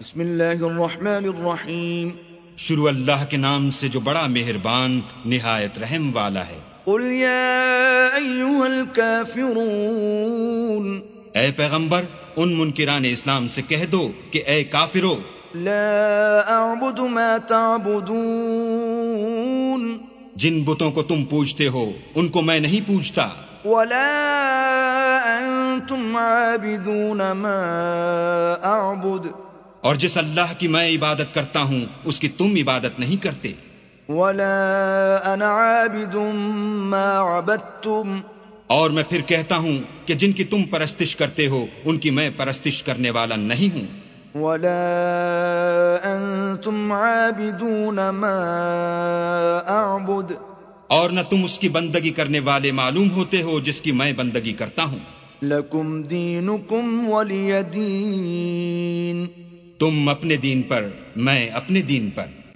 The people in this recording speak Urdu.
بسم اللہ الرحمن الرحیم۔ شروع اللہ کے نام سے جو بڑا مہربان نہایت رحم والا ہے۔ قل یا ایوہ الكافرون اے پیغمبر ان منکران اسلام سے کہہ دو کہ اے کافرو۔ لا اعبد ما تعبدون۔ جن بتوں کو تم پوجتے ہو ان کو میں نہیں پوجتا۔ ولا انتم عابدون ما اعبد۔ اور جس اللہ کی میں عبادت کرتا ہوں اس کی تم عبادت نہیں کرتے۔ ولا انا عابد ما عبدتم۔ اور میں پھر کہتا ہوں کہ جن کی تم پرستش کرتے ہو ان کی میں پرستش کرنے والا نہیں ہوں۔ ولا انتم عابدون ما اعبد اور نہ تم اس کی بندگی کرنے والے معلوم ہوتے ہو جس کی میں بندگی کرتا ہوں۔ لکم دینکم ولی دین تم اپنے دین پر میں اپنے دین پر۔